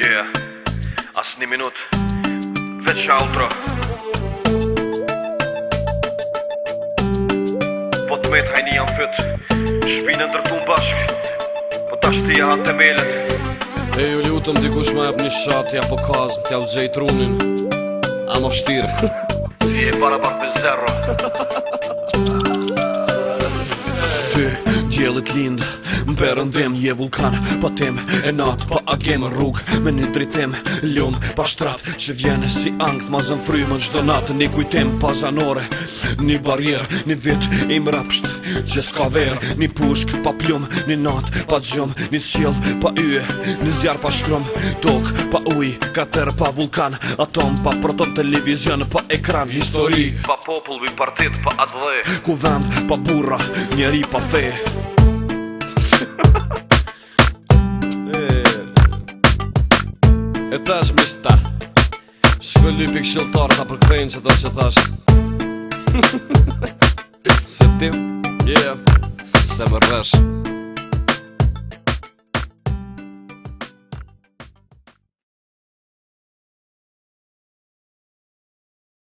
Yeah, asë një minut, vetë që Po të metë hajni janë fyt, shpinë në dërtu Po të ashtë tija hanë të melet E ju lutëm dikush ma jep një shatë, ja po kazëm, t'ja u gjej trunin A më fështirë Je para bak me zero Ty, qelit lind Më perën dhem Je vulkan Pa tem e nat pa agem rrug Me një dritem ljum pa shtrat Që vjene si angth ma zën frymën Qdo natë një kujtem pa zanore Një barjer, një vit i mrapsht Që s'ka verë, një pushk pa plum Një nat pa gjum, një qil pa yë Një zjar pa shkrum, tok pa uj Kater pa vulkan, atom pa proto televizion Pa ekran, histori Pa popull, bi partit, pa atdhe Ku vend, pa burra, njeri pa fejë E tash me shta Shkoj lupi këshiltar Ta përkthejnë që ta që thash Se tim Yeah Se më rrësh